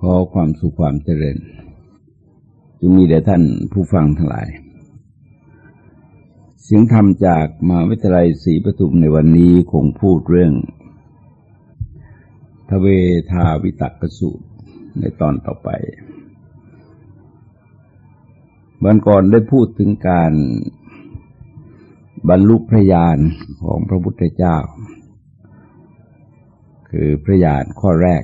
ขอความสุขความเจริญจงมีแด่ท่านผู้ฟังทั้งหลาย เสียงธรรมจากมหาวิทยาลัยศรีปทุมในวันนี้คงพูดเรื่อง ทเวทาวิตักสูตรในตอนต่อไปวันก่อนได้พูดถึงการบรรลุพระญาณของพระพุทธเจ้า คือพระญาณข้อแรก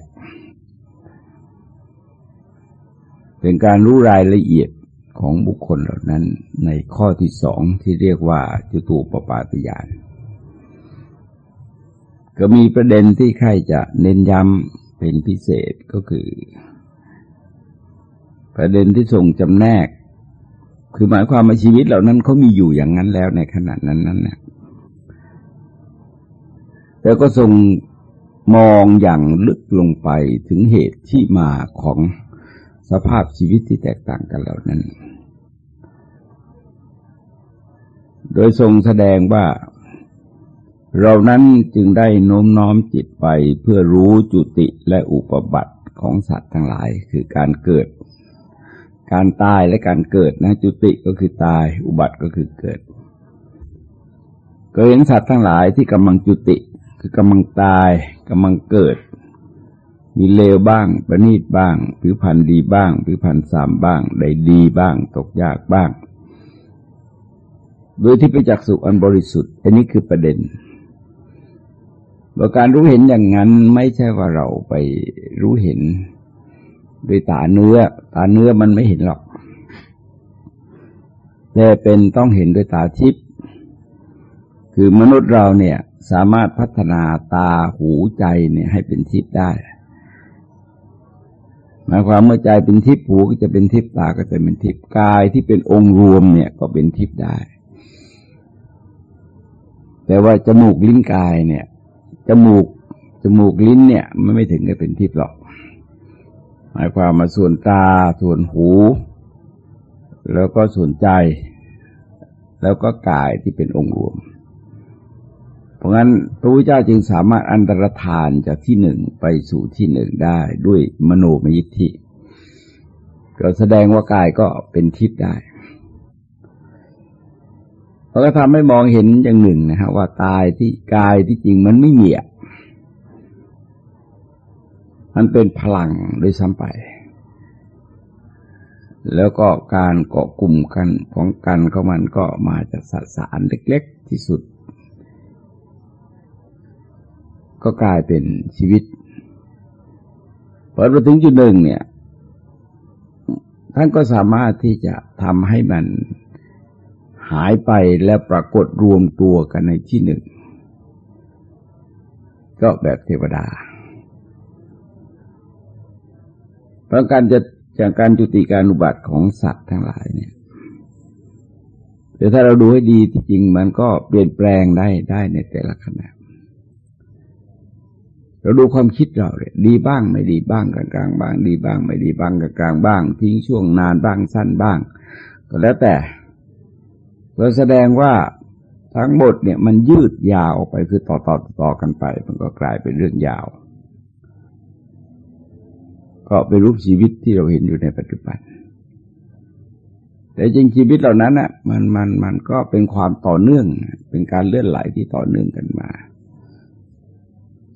เป็นการรู้รายละเอียดของบุคคลเหล่านั้นในข้อที่สองที่เรียกว่าจุตูปปาติยาน ก็มีประเด็นที่ใครจะเน้นย้ำเป็นพิเศษก็คือ ประเด็นที่ส่งจำแนก คือหมายความว่าชีวิตเหล่านั้นเขามีอยู่อย่างนั้นแล้วในขณะนั้นนั้นนะแต่ก็ส่งมองอย่างลึกลงไปถึงเหตุที่มาของ สภาพชีวิตที่แตกต่างกันเหล่านั้น โดยทรงแสดงว่าเรานั้นจึงได้โน้มน้อมจิตไปเพื่อรู้จุติและอุปบัติของสัตว์ทั้งหลายคือการเกิด การตายและการเกิดนะจุติก็คือตายอุบัติก็คือเกิด ก็เห็นสัตว์ทั้งหลายที่กำลังจุติคือกำลังตายกำลังเกิด มีเลวบ้าง ประณีตบ้าง ผิวพันธ์ดีบ้าง ผิวพันธ์สามบ้าง ได้ดีบ้าง ตกยากบ้าง โดยที่ไปจักสุขอันบริสุทธิ์ อันนี้คือประเด็นว่าการรู้เห็นอย่างนั้นไม่ใช่ว่าเราไปรู้เห็นด้วยตาเนื้อ ตาเนื้อมันไม่เห็นหรอก แต่เป็นต้องเห็นด้วยตาทิพย์ คือมนุษย์เราเนี่ยสามารถพัฒนาตาหูใจเนี่ยให้เป็นทิพย์ได้ หมายความเมื่อใจเป็นทิพย์หูก็จะเป็นทิพย์ตาก็จะเป็นทิพย์กายที่เป็นองค์รวมเนี่ยก็เป็นทิพย์ได้ แต่ว่าจมูกลิ้นกายเนี่ยจมูกจมูกลิ้นเนี่ยมันไม่ถึงกับเป็นทิพย์หรอก หมายความมาส่วนตาส่วนหู แล้วก็ส่วนใจ แล้วก็กายที่เป็นองค์รวม เพราะงั้นพระพุทธเจ้าจึงสามารถอันตรธานจากที่หนึ่งไปสู่ที่หนึ่งได้ด้วยมโนมยิทธิก็แสดงว่ากายก็เป็นทิพย์ได้เพราะก็ทำให้มองเห็นอย่างหนึ่งนะฮะว่าตายที่กายที่จริงมันไม่มีอะมันเป็นพลังโดยซ้ำไป แล้วก็การเกาะกลุ่มกันของกันของมันก็มาจากสสารเล็ก ๆ ที่สุด ก็กลายเป็นชีวิตพอเราถึงจุดหนึ่งเนี่ย ท่านก็สามารถที่จะทำให้มันหายไปและปรากฏรวมตัวกันในที่หนึ่ง ก็แบบเทวดา เพราะการจะจากการจุติการอุบัติของสัตว์ทั้งหลายเนี่ยแต่ถ้าเราดูให้ดีจริงมันก็เปลี่ยนแปลงได้ได้ในแต่ละขณะ เราดูความคิดเราเลยดีบ้างไม่ดีบ้างกลางกลางบ้าง ดีบ้างไม่ดีบ้างกลางกลางบ้าง ทิ้งช่วงนานบ้างสั้นบ้าง ก็แล้วแต่เราแสดงว่าทั้งหมดเนี่ยมันยืดยาวออกไปคือต่อต่อต่อกันไป มันก็กลายเป็นเรื่องยาว ก็เป็นรูปชีวิตที่เราเห็นอยู่ในปัจจุบัน แต่จริงชีวิตเหล่านั้นอะมันมันมันก็เป็นความต่อเนื่อง เป็นการเลื่อนไหลที่ต่อเนื่องกันมา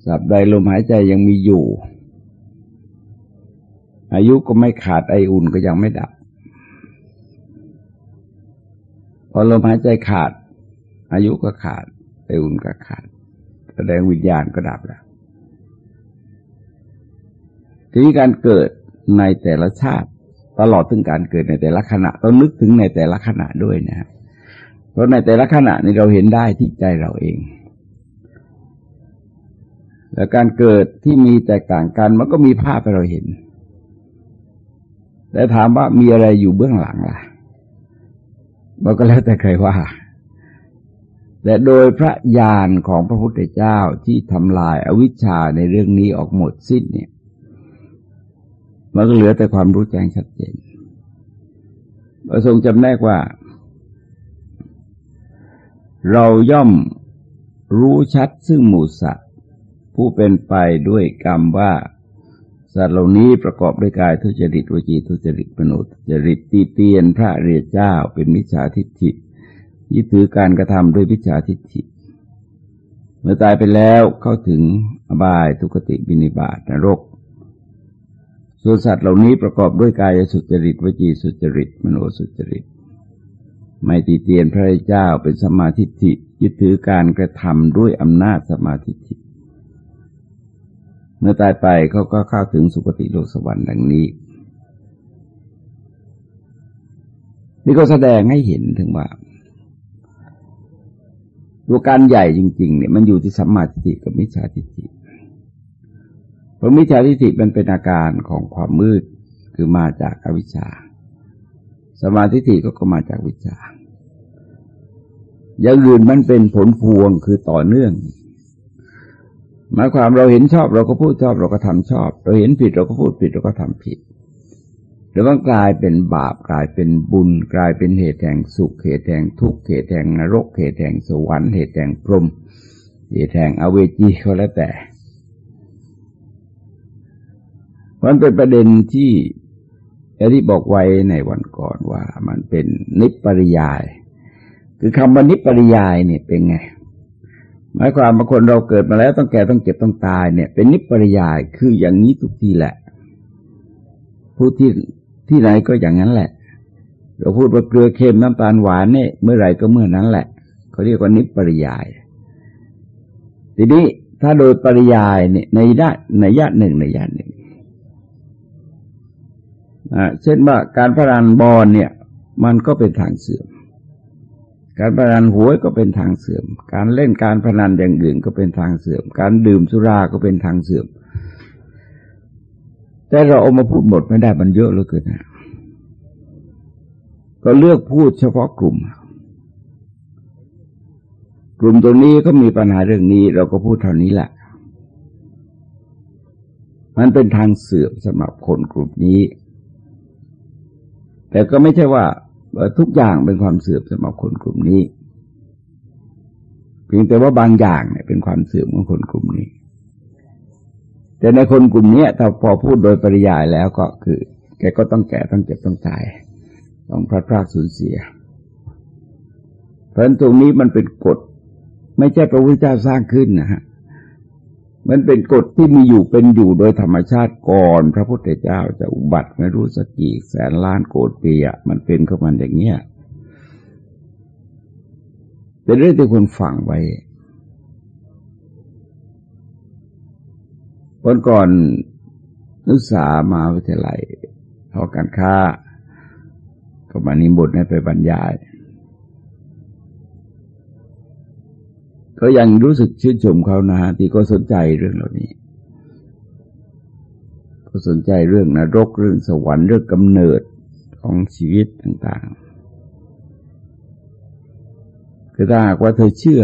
สับใดลมหายใจยังมีอยู่ อายุก็ไม่ขาดไออุ่นก็ยังไม่ดับ พอลมหายใจขาด อายุก็ขาด ไออุ่นก็ขาด แสดงวิญญาณก็ดับแล้วทีนี้การเกิดในแต่ละชาติ ตลอดถึงการเกิดในแต่ละขณะต้องนึกถึงในแต่ละขณะด้วยนะเพราะในแต่ละขณะนี้เราเห็นได้ที่ใจเราเอง แต่การเกิดที่มีแตกต่างกันมันก็มีภาพให้เราเห็น แต่ถามว่ามีอะไรอยู่เบื้องหลังล่ะมันก็แล้วแต่ใครว่า แต่โดยพระญาณของพระพุทธเจ้าที่ทำลายอาวิชชาในเรื่องนี้ออกหมดสิ้นเนี่ยมันก็เหลือแต่ความรู้แจ้งชัดเจนพระทรงจำแนกว่า เราย่อมรู้ชัดซึ่งหมู่สัตว ผู้เป็นไปด้วยกรรมว่า สัตว์เหล่านี้ประกอบด้วยกายทุจริตวจีทุจริตมโนทุจริตตีเตียนพระเรียเจ้าเป็นมิจฉาทิฏฐิยึดถือการกระทำด้วยมิจฉาทิฏฐิ เมื่อตายไปแล้วเข้าถึงอบายทุกติบินิบาตนรกส่วนสัตว์เหล่านี้ประกอบด้วยกายสุจริตวจีสุจริตมโนสุจริตไม่ตีเตียนพระเจ้าเป็นสมาธิิยึดถือการกระทำด้วยอำนาจสมาธิิ เมื่อตายไปเขาก็เข้าถึงสุคติโลกสวรรค์ดังนี้ นี่ก็แสดงให้เห็นถึงว่าตัวการใหญ่จริง ๆ เนี่ยมันอยู่ที่สัมมาทิฏฐิกับมิจฉาทิฏฐิเพราะมิจฉาทิฏฐิมันเป็นอาการของความมืดคือมาจากอวิชชา สมาธิฏฐิก็ก็มาจากวิชาอย่างอื่นมันเป็นผลพวงคือต่อเนื่อง หมายความเราเห็นชอบเราก็พูดชอบเราก็ทำชอบ เราเห็นผิดเราก็พูดผิดเราก็ทำผิดหรือว่ากลายเป็นบาปกลายเป็นบุญ กลายเป็นเหตุแห่งสุขเหตุแห่งทุกข์เหตุแห่งนรกเหตุแห่งสวรรค์เหตุแห่งพรหมเหตุแห่งอเวจีก็แล้วแต่มันเป็นประเด็นที่อที่บอกไว้ในวันก่อนว่ามันเป็นนิปริยาย คือคำว่านิปริยายเนี่ยเป็นไง หมายความบางคนเราเกิดมาแล้วต้องแก่ต้องเจ็บต้องตายเนี่ย เป็นนิปริยายคืออย่างนี้ทุกทีแหละ ผู้ที่ที่ไหนก็อย่างนั้นแหละ เราพูดว่าเกลือเค็มน้ำตาลหวานเนี่ยเมื่อไหร่ก็เมื่อนั้นแหละเขาเรียกว่านิปริยาย ทีนี้ถ้าโดยปริยายเนี่ยในด้านในญาติหนึ่งในญาติหนึ่งเช่นว่าการพนันบอลเนี่ย มันก็เป็นทางเสื่อม การพนันหวยก็เป็นทางเสื่อม การเล่นการพนันอย่างอื่นก็เป็นทางเสื่อม การดื่มสุราก็เป็นทางเสื่อม แต่เราเอามาพูดหมดไม่ได้มันเยอะเหลือเกินนะก็เลือกพูดเฉพาะกลุ่ม กลุ่มตัวนี้ก็มีปัญหาเรื่องนี้ เราก็พูดเท่านี้แหละ มันเป็นทางเสื่อมสำหรับคนกลุ่มนี้ แต่ก็ไม่ใช่ว่า ทุกอย่างเป็นความเสื่อมสำหรับคนกลุ่มนี้ เพียงแต่ว่าบางอย่างเนี่ยเป็นความเสื่อมของคนกลุ่มนี้ แต่ในคนกลุ่มนี้ถ้าพอพูดโดยปริยายแล้วก็คือ แกก็ต้องแก่ต้องเจ็บต้องตายต้องพลาดพลาดสูญเสีย เพราะฉะนั้นตรงนี้มันเป็นกฎ ไม่ใช่พระพุทธเจ้าสร้างขึ้นนะฮะ มันเป็นกฎที่มีอยู่เป็นอยู่โดยธรรมชาติก่อน พระพุทธเจ้าจะอุบัติไม่รู้สักกี่แสนล้านโกดปีอะมันเป็นเข้ามันอย่างเงี้ยเป็นเรื่องที่คนฟังไว้วันก่อนนักศึกษามาวิทยาลัยหอการค้า ก็มานิมนต์ให้ไปบรรยาย ก็ยังรู้สึกชื่นชมเขานะที่ก็สนใจเรื่องเหล่านี้ ก็สนใจเรื่องนรกเรื่องสวรรค์เรื่องกำเนิดของชีวิตต่างๆ คือถ้าหากว่าเธอเชื่อ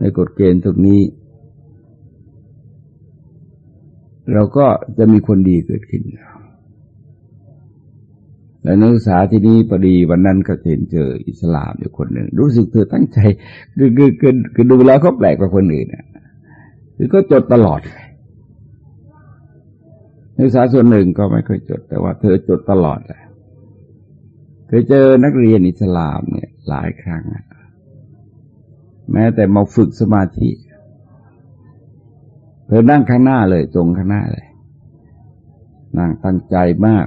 ในกฎเกณฑ์ตรงนี้ เราก็จะมีคนดีเกิดขึ้น แล้วนักศึกษาที่นี่พอดีวันนั้นก็เห็นเจออิสลามอยู่คนหนึ่ง รู้สึกเธอตั้งใจคือคือคือคือดูแล้วเขาแปลกกว่าคนอื่นนะคือก็จดตลอดนักศึกษาส่วนหนึ่งก็ไม่เคยจด แต่ว่าเธอจดตลอดเลยเคยเจอนักเรียนอิสลามเนี่ย หลายครั้งแม้แต่มาฝึกสมาธิเธอนั่งข้างหน้าเลย ตรงข้างหน้าเลยนั่งตั้งใจมาก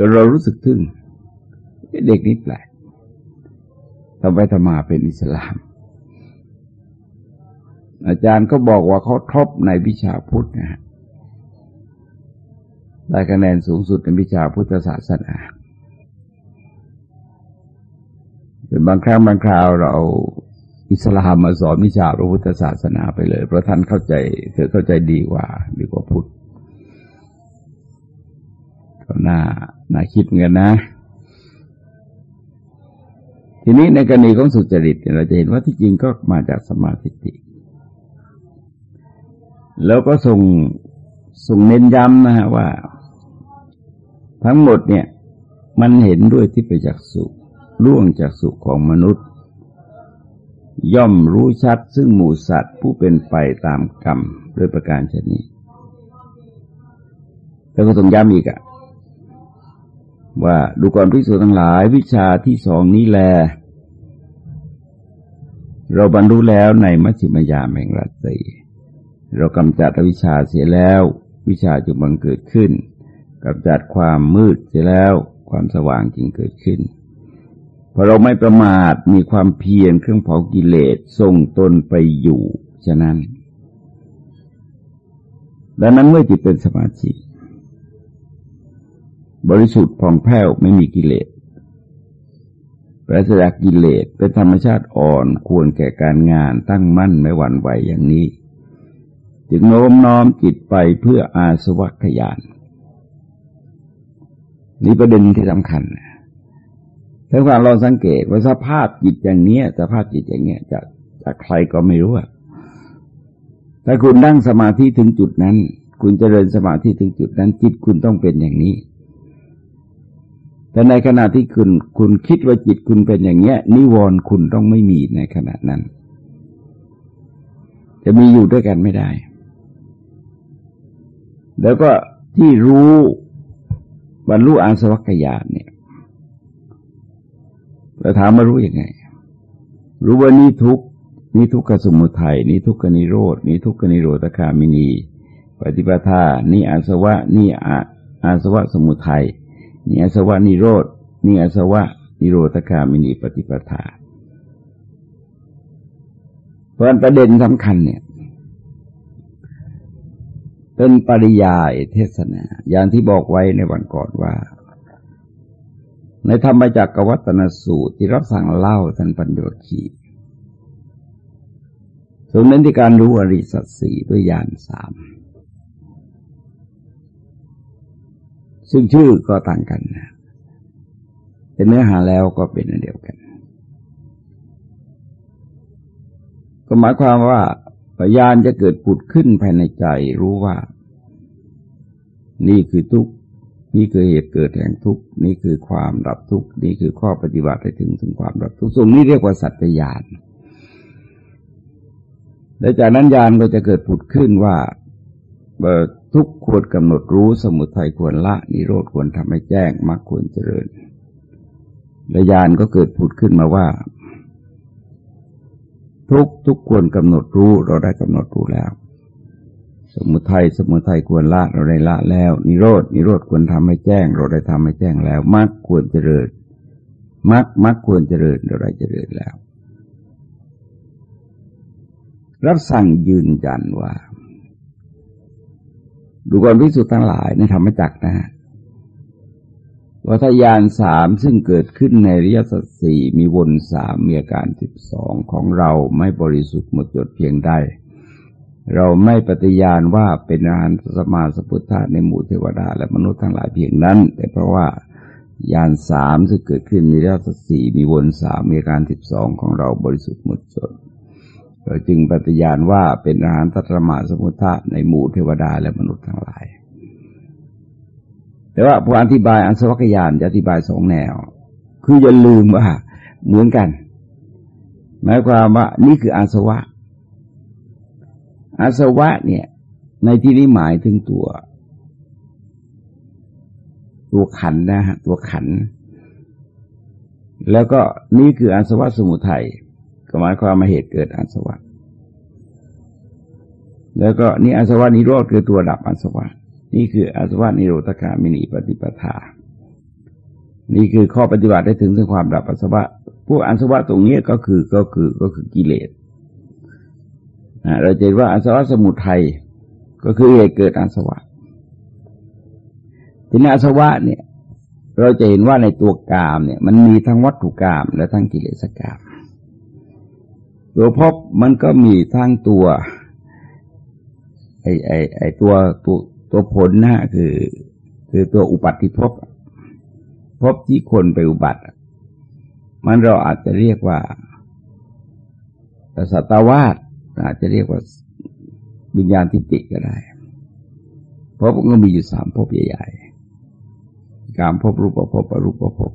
จนเรารู้สึกทึ่งเด็กนี่แปลกทำไปทำมาเป็นอิสลาม อาจารย์ก็บอกว่าเขาทบในวิชาพุทธนะฮะได้คะแนนสูงสุดในวิชาพุทธศาสนาเป็นบางครั้งบางคราวเราอิสลามมาสอนวิชาพระพุทธศาสนาไปเลย เพราะท่านเข้าใจเธอเข้าใจดีกว่าดีกว่าพุทธ ก็น่าน่าคิดเหมือนกันนะ ทีนี้ในกรณีของสุจริตเราจะเห็นว่าที่จริงก็มาจากสมาธิิแล้วก็ส่งส่งเน้นย้ำนะฮะว่า ทั้งหมดเนี่ย มันเห็นด้วยที่ไปจากสุล่วงจากสุขของมนุษย์ ย่อมรู้ชัดซึ่งหมู่สัตว์ผู้เป็นไปตามกรรมด้วยประการชนี้ แล้วก็ต้องย้ำอีกอะ ว่าดูก่อนพิสูจน์ทั้งหลาย วิชาที่สองนี้แล เราบรรลุแล้วในมัชฌิมยามแห่งรัตติเรากำจัดวิชาเสียแล้ว วิชาจึงบังเกิดขึ้นกำจัดความมืดเสียแล้วความสว่างจึงเกิดขึ้นพอเราไม่ประมาทมีความเพียรเครื่องเผากิเลสส่งตนไปอยู่ ฉะนั้นดังนั้นเมื่อจิตเป็นสมาธิ บริสุทธิ์ผ่องแผ้วไม่มีกิเลสปราศจากกิเลสเป็นธรรมชาติอ่อนควรแก่การงานตั้งมั่นไม่หวั่นไหวอย่างนี้ จึงโน้มน้อมจิตไปเพื่ออาสวัคยาน นี่ประเด็นที่สำคัญถ้าความเราสังเกตว่าสภาพจิตอย่างนี้สภาพจิตอย่างนี้จะจากใครก็ไม่รู้ถ้าคุณนั่งสมาธิถึงจุดนั้น คุณจเจริญสมาธิถึงจุดนั้น จิตคุณต้องเป็นอย่างนี้ แต่ในขณะที่คุณคุณคิดว่าจิตคุณเป็นอย่างเนี้ย นิวรณ์คุณต้องไม่มีในขณะนั้น จะมีอยู่ด้วยกันไม่ได้ แล้วก็ที่รู้บรรลุอาสวัคยานเนี่ยเราถามมารู้ยังไง รู้ว่านี่ทุกนี่ทุกขสมุทัยนี่ทุกขนิโรดนี่ทุกขนิโรธคามินี ปฏิปทานี่อาสวะนี่อาอาสวะสมุทัย นี่อาสวะนิโรธนี่อาสวะนิโรธคามินีปฏิปทา เพราะประเด็นสำคัญเนี่ย เป็นปริยายเทศนา อย่างที่บอกไว้ในวันก่อนว่า ในธรรมจักรวัตนสูตรที่รับสั่งเล่าท่านปัญโยคีสมนั้นที่การรู้อริสัตสีด้วยญาณสาม ซึ่งชื่อก็ต่างกันนะแต่เนื้อหาแล้วก็เป็นอันเดียวกัน ก็หมายความว่าพยาจะเกิดผุดขึ้นภายในใจรู้ว่า นี่คือทุกข์นี่คือเหตุเกิดแห่งทุกข์นี่คือความดับทุกข์นี่คือข้อปฏิบัติให้ถึงถึงความดับทุกข์ตรงนี้เรียกว่าสัจญาณและจากนั้นญาณก็จะเกิดผุดขึ้นว่า ทุกควรกำหนดรู้สมุทัยควรละ นิโรธควรทำให้แจ้งมรรคควรเจริญและญาณก็เกิดผุดขึ้นมาว่า ทุกทุกควรกำหนดรู้เราได้กำหนดรู้แล้ว สมุทัยสมุทัยควรละเราได้ละแล้ว นิโรธนิโรธควรทำให้แจ้ง เราได้ทำให้แจ้งแล้วมรรคควรเจริญมรรคมรรคควรเจริญเราได้เจริญแล้ว รับสั่งยืนยันว่า ดูก่อนพิสุทั้งหลายในธรรมจักนะฮะวัฏยานสามซึ่งเกิดขึ้นในริยสัตสี่มีวนสามมีอาการสิบสองของเราไม่บริสุทธิ์หมดจดเพียงใดเราไม่ปฏิญาณว่าเป็นอาหารสมาสพุทธะในหมู่เทวดา และมนุษย์ทั้งหลายเพียงนั้น แต่เพราะว่ายานสามซึ่งเกิดขึ้นในริยสัตสี่มีวนสามมีอาการสิบสองของเราบริสุทธิ์หมดจด จึงปฏิญาณว่าเป็นอาหารตัตรมาสมุทธะในหมู่เทวดาและมนุษย์ทั้งหลาย แต่ว่าผู้อธิบายอันสวัคยานจะอธิบายสองแนว คืออย่าลืมว่าเหมือนกัน หมายความว่านี่คืออาสวะ อาสวะเนี่ย ในที่นี้หมายถึงตัว ตัวขันนะฮะตัวขัน แล้วก็นี่คืออาสวะสมุทัย ก็หมายความมาเหตุเกิดอาสวะ แล้วก็นี่อาสวะนิโรธคือตัวดับอาสวะ นี่คืออาสวะนิโรธกามินีปฏิปทา นี่คือข้อปฏิบัติได้ถึงถึงความดับอาสวะ พวกอาสวะตรงนี้ก็คือก็คือก็คือกิเลสเราจะเห็นว่าอาสวะสมุทัยก็คือเหตุเกิดอาสวะทีนี้อาสวะเนี่ย เราจะเห็นว่าในตัวกามเนี่ย มันมีทั้งวัตถุกามและทั้งกิเลสกาม ตัวพบมันก็มีทั้งตัวไอไอไอตัวตัวตัวผลนะคือ คือตัวอุปัติภพพบที่คนไปอุบัติ มันเราอาจจะเรียกว่าสัตวาสอาจจะเรียกว่าวิญญาณทิฏฐิก็ได้พบก็มีอยู่สามพบใหญ่ๆการพบรูปภพอรูปภพ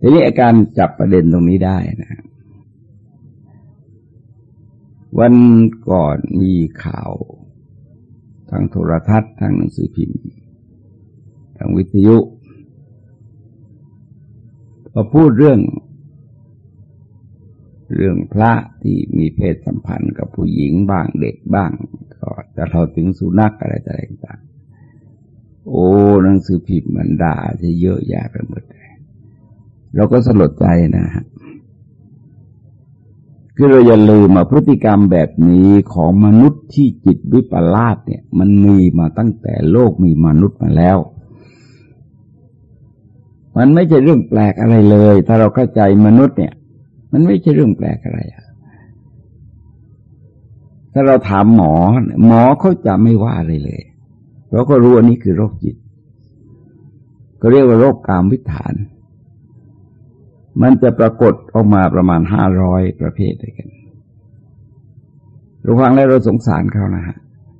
ทีนี้อาการจับประเด็นตรงนี้ได้นะ วันก่อนมีข่าวทั้งโทรทัศน์ทั้งหนังสือพิมพ์ทั้งวิทยุพอพูดเรื่อง เรื่องพระที่มีเพศสัมพันธ์กับผู้หญิงบ้างเด็กบ้าง ก็จะเราถึงสุนัขอะไรต่างๆโอ้หนังสือพิมพ์มันด่าจะเยอะแยะไปหมดเลยเราก็สลดใจนะฮะ คือเราอย่าลืมมาพฤติกรรมแบบนี้ของมนุษย์ที่จิตวิปลาสเนี่ย มันมีมาตั้งแต่โลกมีมนุษย์มาแล้ว มันไม่ใช่เรื่องแปลกอะไรเลย ถ้าเราเข้าใจมนุษย์เนี่ย มันไม่ใช่เรื่องแปลกอะไรอะถ้าเราถามหมอ หมอเขาจะไม่ว่าอะไรเลยเพราะก็รู้อันนี้คือโรคจิต ก็เรียกว่าโรคกามวิถาน มันจะปรากฏออกมาประมาณห้าร้อยประเภทด้วยกันเราฟังแล้วเราสงสารเขานะฮะ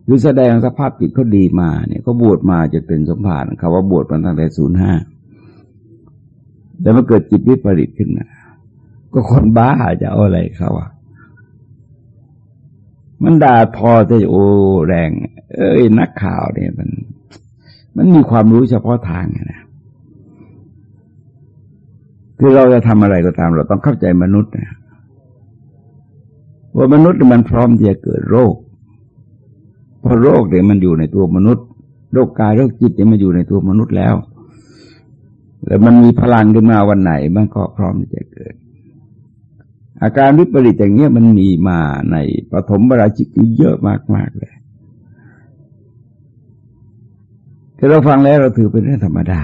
คือแสดงสภาพจิตเขาดีมาเนี่ยเขาบวชมาจะเป็นสมภารเขาว่าบวชมาตั้งแต่ศูนย์ห้าแต่มาเกิดจิตวิปริตขึ้นนะก็คนบ้าจะเอาอะไรเขาอะมันด่าทอจะโอแรง เอ้ยนักข่าวเนี่ยมัน มันมีความรู้เฉพาะทางนะ คือเราจะทำอะไรก็ตาม เราต้องเข้าใจมนุษย์นะว่ามนุษย์มันพร้อมที่จะเกิดโรค เพราะโรคเนี่ยมันอยู่ในตัวมนุษย์ โรคกายโรคจิตเนี่ยมันอยู่ในตัวมนุษย์แล้ว แล้วมันมีพลังขึ้นมาวันไหนมันก็พร้อมที่จะเกิด อาการวิปริตอย่างเงี้ยมันมีมาในปฐมบราชิกเยอะมากๆเลยแต่เราฟังแล้วเราถือเป็นเรื่องธรรมดา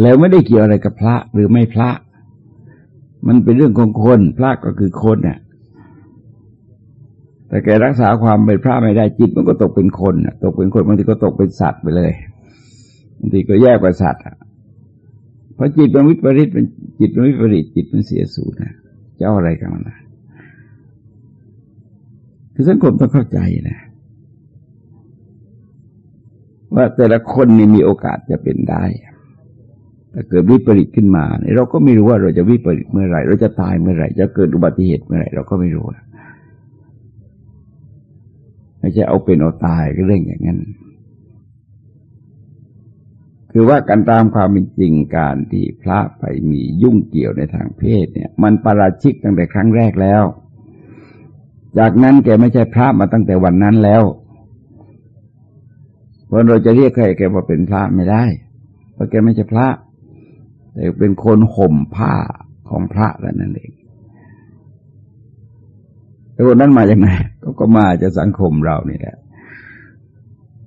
แล้วไม่ได้เกี่ยวอะไรกับพระหรือไม่พระ มันเป็นเรื่องของคน พระก็คือคนเนี่ยแต่แกรักษาความเป็นพระไม่ได้จิตมันก็ตกเป็นคนตกเป็นคนบางทีก็ตกเป็นสัตว์ไปเลยบางทีก็แยกเป็นสัตว์เพราะจิตมันวิปริตเป็นจิตมันวิปริตจิตมันเสียสูญนะจะเอาอะไรกันนะคือสังคมต้องเข้าใจนะว่าแต่ละคนนี่มีโอกาสจะเป็นได้ ถ้าเกิดวิปริตขึ้นมาเราก็ไม่รู้ว่าเราจะวิปริตเมื่อไหร่ เราจะตายเมื่อไหร่ จะเกิดอุบัติเหตุเมื่อไหร่เราก็ไม่รู้ไม่ใช่เอาเป็นเอาตายก็เรื่องอย่างนั้น คือว่าการตามความเป็นจริงการที่พระไปมียุ่งเกี่ยวในทางเพศเนี่ย มันประราชิกตั้งแต่ครั้งแรกแล้ว จากนั้นแกไม่ใช่พระมาตั้งแต่วันนั้นแล้วเพราะเราจะเรียกใครแกว่าเป็นพระไม่ได้ เพราะแกไม่ใช่พระ เป็นคนห่มผ้าของพระแล้วนั่นเองแต่คนนั้นมาจากไหนก็ก็มาจากสังคมเรานี่แหละ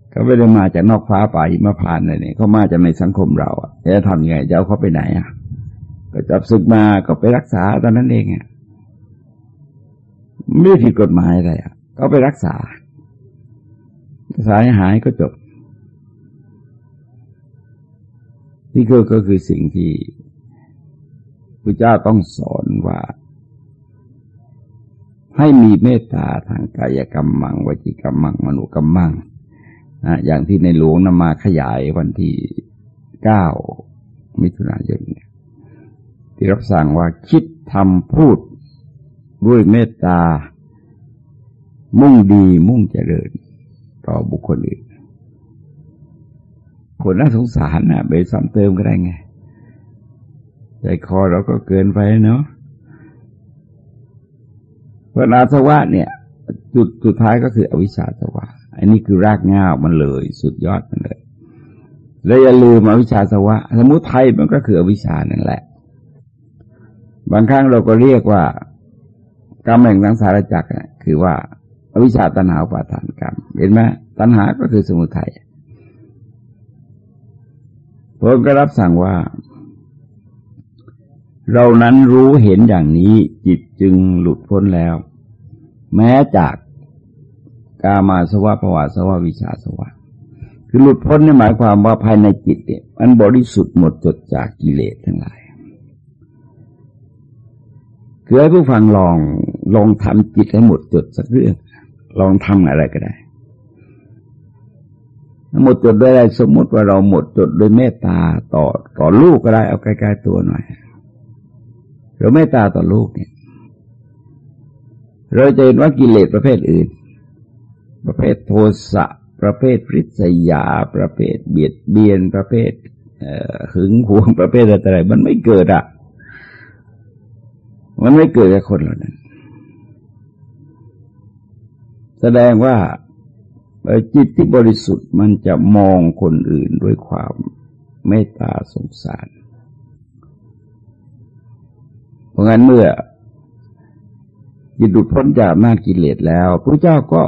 เขาไม่ได้มาจากนอกฟ้าป่าหิมพานเลยเนี่ยเขามาจากในสังคมเราอะจะทำยังไงจะเอาเขาไปไหนอะ ก็จับศึกมาก็ไปรักษาตอนนั้นเองอะไม่ผิดกฎหมายอะไรอะ ก็ไปรักษารักษาให้หายก็จบ นี่ก็ก็คือสิ่งที่พระเจ้าต้องสอนว่า ให้มีเมตตาทางกายกรรมมังวจิกรรมมังมนุกรรมมังนะอย่างที่ในหลวงนำมาขยายวันที่เก้ามิถุนายนที่รับสั่งว่าคิดทำพูดด้วยเมตตา มุ่งดีมุ่งเจริญ ต่อบุคคลอื่น คนน่าสงสารนะไปซ้ำเติมก็ได้ไง ใจคอเราก็เกินไปเนาะเพราะอาสวะเนี่ย จุดสุดท้ายก็คืออวิชชาสวะ อันนี้คือรากง่ามันเลย สุดยอดมันเลย แล้วอย่าลืมอวิชชาสวะ สมุทัยมันก็คืออวิชชานั่นแหละ บางครั้งเราก็เรียกว่ากรรมแห่งสังสารจักรคือว่าอวิชชาตัณหาปาทานกรรม เห็นไหมตัณหาก็คือสมุทัย พระก็รับสั่งว่า เรานั้นรู้เห็นอย่างนี้จิตจึงหลุดพ้นแล้ว แม้จากกามาสวะภวาสวะวิชาสวะ คือหลุดพ้นนี่หมายความว่าภายในจิตเนี่ยมันบริสุทธิ์หมดจดจากกิเลสทั้งหลายคือให้ผู้ฟังลองลองทำจิตให้หมดจดสักเรื่อง ลองทำอะไรก็ได้ หมดจดด้วยอะไรสมมติว่าเราหมดจดด้วยเมตตาต่อต่อลูกก็ได้เอาใกล้ๆตัวหน่อยเราเมตตาต่อลูกเนี่ย เราจะเห็นว่ากิเลสประเภทอื่น ประเภทโทสะประเภทริษยา ประเภทเบียดเบียนประเภทหึงหวงประเภทอะไรมันไม่เกิดอะ มันไม่เกิดกับคนเหล่านั้น แสดงว่า จิตที่บริสุทธิ์มันจะมองคนอื่นด้วยความเมตตาสงสาร เพราะงั้นเมื่อจิตหลุดพ้นจากน้ากิเลสแล้วพระเจ้าก็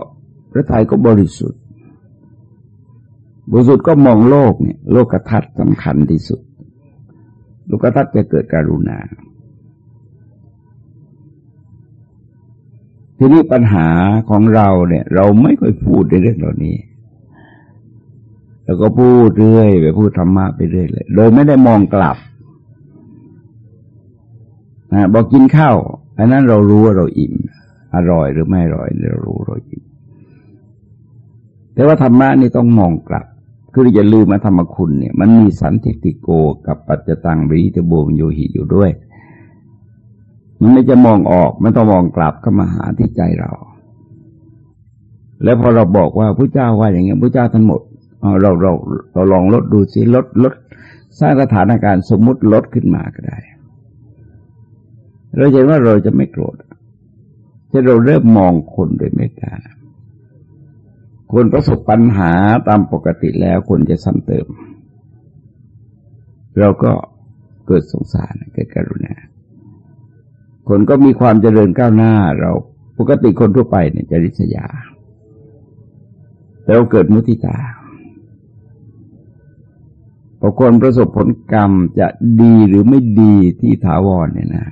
พระทัยก็บริสุทธิ์ บริสุทธิ์ก็มองโลกเนี่ย โลกทัศน์สำคัญที่สุด โลกทัศน์จะเกิดการุณา ทีนี้ปัญหาของเราเนี่ย เราไม่ค่อยพูดในเรื่องเหล่านี้ แล้วก็พูดเรื่อยไปพูดธรรมะไปเรื่อยเลยโดยไม่ได้มองกลับนะบอกกินข้าวอันนั้นเรารู้ว่าเราอิ่ม อร่อยหรือไม่อร่อยเรารู้เราอิ่มแต่ว่าธรรมะนี่ต้องมองกลับ คืออย่าลืมมาธรรมคุณเนี่ย มันมีสันติติโกกับปัจจตังบริตโบมโยหิอยู่ด้วย มันไม่จะมองออก มันต้องมองกลับเข้ามาหาที่ใจเรา แล้วพอเราบอกว่าพระเจ้าว่าอย่างเงี้ยพระเจ้าทั้งหมดเราเราเราลองลดดูสิลดลดสร้างสถานการณ์สมมุติลดขึ้นมาก็ได้ เราเห็นว่าเราจะไม่โกรธจะเราเริ่มมองคนโดยเมตตาคนประสบปัญหาตามปกติแล้วคนจะซ้ำเติม เราก็เกิดสงสารเกิดกรุณา คนก็มีความเจริญก้าวหน้าเราปกติคนทั่วไปเนี่ยจะริษยา แต่เราเกิดมุทิตาพอคนประสบผลกรรมจะดีหรือไม่ดีที่ถาวรเนี่ยนะ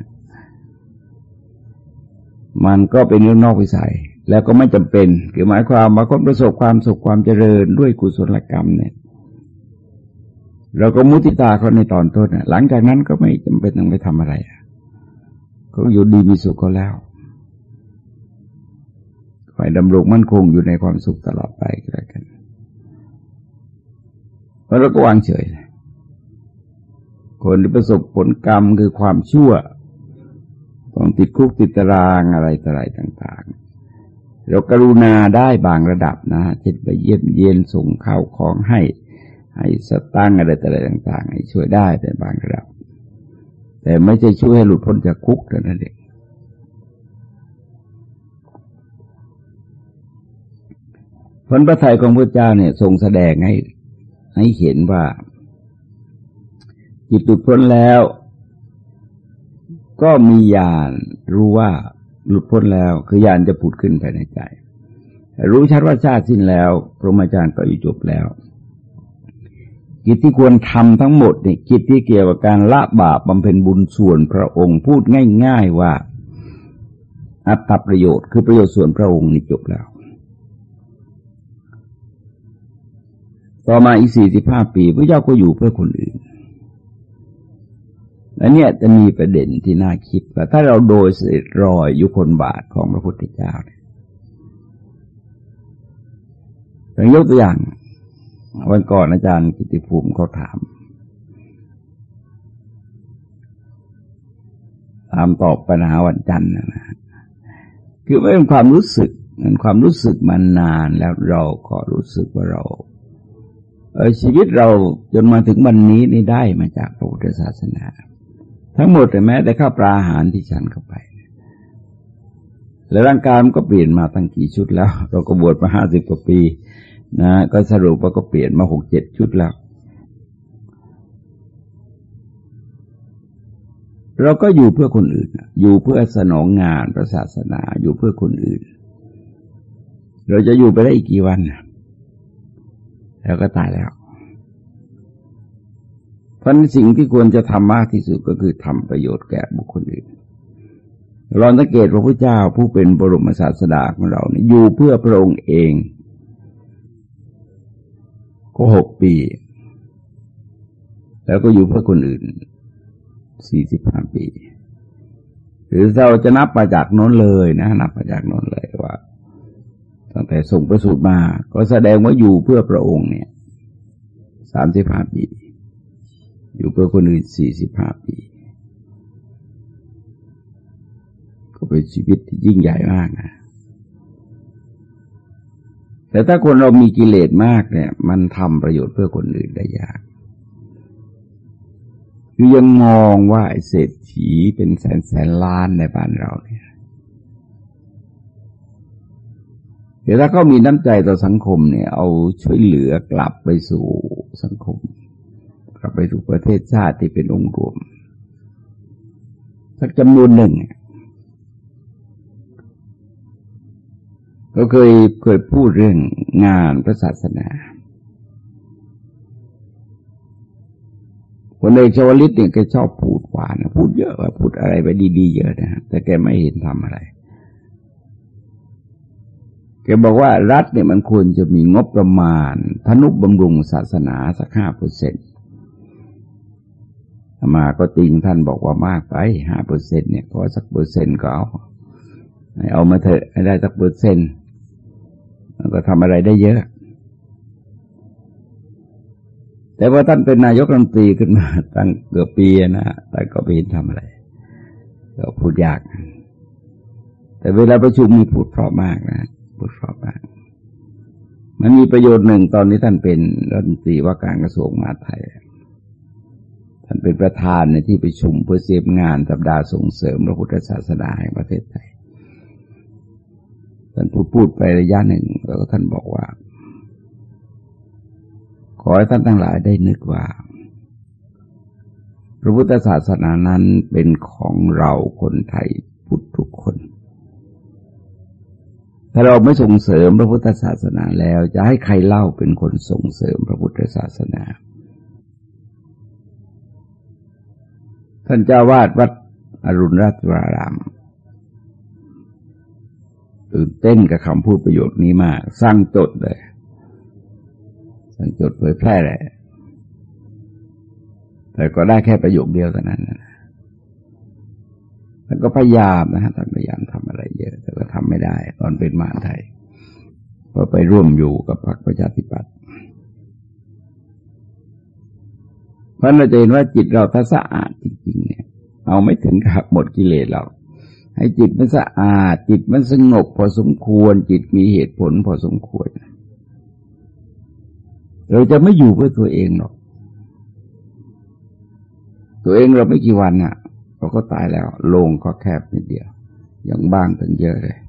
มันก็เป็นเรื่องนอกวิสัย แล้วก็ไม่จำเป็น คือหมายความว่าคนประสบความสุขความเจริญด้วยกุศลกรรมเนี่ยเราก็มุติตาเขาในตอนต้นหลังจากนั้นก็ไม่จำเป็นต้องไปทำอะไรเขาอยู่ดีมีสุขเขาแล้วคอยดำรงมั่นคงอยู่ในความสุขตลอดไปก็แล้วกันเพราะเราก็วางเฉย คนที่ประสบผลกรรมคือความชั่ว ต้องติดคุกติดตารางอะไรต่างต่าง ๆ เรากรุณาได้บางระดับนะเช่นไปเยี่ยมเยียนส่งข้าวของให้ ให้สตังอะไรต่าง ๆ ให้ช่วยได้แต่บางระดับ แต่ไม่ใช่ช่วยให้หลุดพ้นจากคุกเท่านั้นเองผลพระทัยของพระเจ้าเนี่ยทรงแสดงให้ให้เห็นว่า จิตหลุดพ้นแล้ว ก็มีญาณรู้ว่าหลุดพ้นแล้ว คือยานจะผุดขึ้นภายในใจ รู้ชัดว่าชาติสิ้นแล้ว พระมจารย์ก็อยู่จบแล้ว กิจที่ควรทำทั้งหมดนี่กิจที่เกี่ยวกับการละบาปบำเพ็ญบุญส่วนพระองค์พูดง่าย ๆว่า อัตตประโยชน์คือประโยชน์ส่วนพระองค์นี่จบแล้ว ต่อมาอีกสี่สิบห้าปีพระเจ้าก็อยู่เพื่อคนอื่นและเนี่ยจะมีประเด็นที่น่าคิดว่าถ้าเราโดยเสด็จรอยยุคนบาทของพระพุทธเจ้าอย่างยกตัวอย่าง วันก่อนอาจารย์กิติภูมิเขาถาม ถามตอบปัญหาวันจันทร์นะคือไม่เป็นความรู้สึกมันความรู้สึกมานานแล้วเราก็รู้สึกว่าเราเออชีวิตเราจนมาถึงวันนี้นี่ได้มาจากพระพุทธศาสนา ทั้งหมดแม้แต่ข้าวปลาอาหารที่ฉันเข้าไป แล้วร่างกายมันก็เปลี่ยนมาตั้งกี่ชุดแล้ว เราก็บวชมาห้าสิบกว่าปี นะก็สรุปว่าก็เปลี่ยนมาหกเจ็ดชุดแล้ว เราก็อยู่เพื่อคนอื่น อยู่เพื่อสนองงานพระศาสนาอยู่เพื่อคนอื่น เราจะอยู่ไปได้อีกกี่วัน แล้วก็ตายแล้ว เพราะสิ่งที่ควรจะทำมากที่สุดก็คือทำประโยชน์แก่บุคคลอื่นเราสังเกตพระพุทธเจ้าผู้เป็นบรมศาสดาของเราเนี่ยอยู่เพื่อพระองค์เอง ก็หกปี แล้วก็อยู่เพื่อคนอื่นสี่สิบห้าปี หรือเราจะนับมาจากน้นเลยนะ นับมาจากน้นเลยว่า ตั้งแต่ส่งประสูติมา ก็แสดงว่าอยู่เพื่อพระองค์เนี่ยสามสิบห้าปี อยู่เพื่อคนอื่นสี่สิบห้าปี ก็เป็นชีวิตที่ยิ่งใหญ่มากนะ แต่ถ้าคนเรามีกิเลสมากเนี่ย มันทำประโยชน์เพื่อคนอื่นได้ยากคือยังมองว่าเศรษฐีเป็นแสนแสนล้านในบ้านเราเนี่ยเดี๋ยวถ้าเขามีน้ำใจต่อสังคมเนี่ย เอาช่วยเหลือกลับไปสู่สังคม กลับไปสู่ประเทศชาติที่เป็นองค์รวมสักจำนวนหนึ่งเราเคยเคยพูดเรื่องงานพระศาสนาคนเอกชวลิตเนี่ยแกชอบพูดหวานพูดเยอะว่าพูดอะไรไปดีๆเยอะนะแต่แกไม่เห็นทำอะไรแกบอกว่ารัฐเนี่ยมันควรจะมีงบประมาณธนุบำรุงศาสนาสักห้าเปอร์เซ็นต์มาก็ติงท่านบอกว่ามากไปห้าเปอร์เซ็นเนี่ยขอสักเปอร์เซ็นต์ก็เอา เอามาเถอะให้ได้สักเปอร์เซ็นต์มันก็ทำอะไรได้เยอะ แต่ว่าท่านเป็นนายกรัฐมนตรีขึ้นมา ตั้งเกือบปีนะแต่ก็ไม่เห็นทำอะไร ก็พูดยาก แต่เวลาประชุมมีพูดเพราะมากนะพูดเพราะมาก มันมีประโยชน์หนึ่งตอนนี้ท่านเป็นรัฐมนตรีว่าการกระทรวงมหาดไทยท่านเป็นประธานในที่ประชุมเพื่อเสียบงานสัปดาห์ส่งเสริมพระพุทธศาสนาแห่งประเทศไทย ท่านพูดพูดไประยะหนึ่ง แล้วก็ท่านบอกว่า ขอให้ท่านทั้งหลายได้นึกว่า พระพุทธศาสนานั้นเป็นของเราคนไทยพุทธทุกคน ถ้าเราไม่ส่งเสริมพระพุทธศาสนาแล้วจะให้ใครเล่าเป็นคนส่งเสริมพระพุทธศาสนา ท่านเจ้าวาดวัดอรุณราชวราราม ตื่นเต้นกับคำพูดประโยชน์นี้มาก สร้างจดเลยท่านจดเผยแพร่แหละแต่ก็ได้แค่ประโยคเดียวเท่านั้นนะแล้วก็พยายามนะฮะท่านพยายามทำอะไรเยอะ แต่ก็ทำไม่ได้ ตอนเป็นมหาไทยเพราะไปร่วมอยู่กับพรรคประชาธิปัตย์เพราะเราจะเห็นว่าจิตเราถ้าสะอาดจริง ๆ เนี่ย เอาไม่ถึงกับหมดกิเลสเรา ให้จิตมันสะอาด จิตมันสงบพอสมควร จิตมีเหตุผลพอสมควร เราจะไม่อยู่เพื่อตัวเองหรอก ตัวเองเราไม่กี่วันอะ่ะ เราก็ตายแล้วโลงก็แคบนิดเดียว อย่างบ้างตั้งเยอะเลย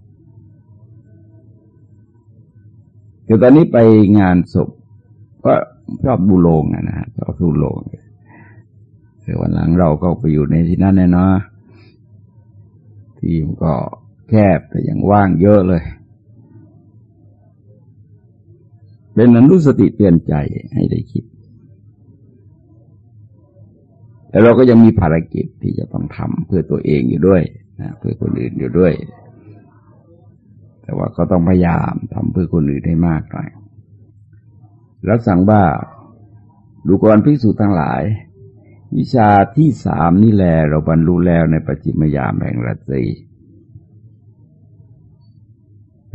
เดี๋ยวตอนนี้ไปงานศพก็ชอบดูโลงอะนะชอบดูโลงแต่วันหลังเราก็ไปอยู่ในที่นั่นแน่นอน ที่มันก็แคบแต่ยังว่างเยอะเลย เป็นอนุสติเตือนใจให้ได้คิด แต่เราก็ยังมีภารกิจที่จะต้องทำเพื่อตัวเองอยู่ด้วยนะเพื่อคนอื่นอยู่ด้วย แต่ว่าก็ต้องพยายามทำเพื่อคนอื่นให้มากหน่อย แล้วสั่งว่าดูกรพิสูจน์ทั้งหลาย วิชาที่สามนี่แหละเราบรรลุแล้วในปัจจิมยามแห่งรัตสี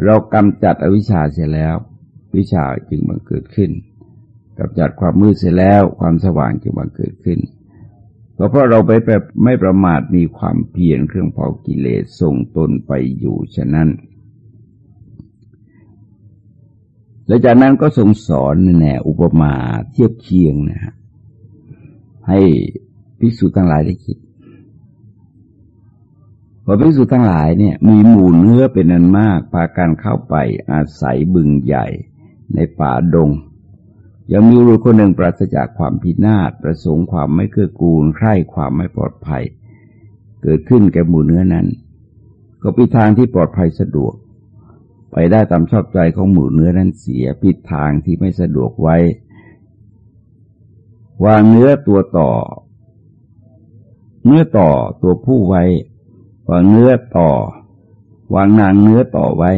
เรากำจัดอวิชชาเสียแล้ว วิชาจึงบังเกิดขึ้นกับจัดความมืดเสร็จแล้วความสว่างจึงบังเกิดขึ้นก็เพราะเราไปแบบไม่ประมาทมีความเพียรเครื่องเผากิเลสส่งตนไปอยู่ฉะนั้น และจากนั้นก็ทรงสอนแนวอุปมาเทียบเคียงนะฮะ ให้ภิกษุทั้งหลายได้คิดว่าภิกษุทั้งหลายเนี่ยมีหมู่เนื้อเป็นอันมากพากันเข้าไปอาศัยบึงใหญ่ในป่าดง ยังมีรูคนหนึ่งปราศจากความพินาศประสงค์ความไม่เกื้อกูลใคร่ความไม่ปลอดภัย เกิดขึ้นแก่หมู่เนื้อนั้น ก็ปิดทางที่ปลอดภัยสะดวก ไปได้ตามชอบใจของหมู่เนื้อนั้นเสียปิดทางที่ไม่สะดวกไว้ วางเนื้อตัวต่อ เนื้อต่อตัวผู้ไว้ วางเนื้อต่อ วางนางเนื้อต่อไว้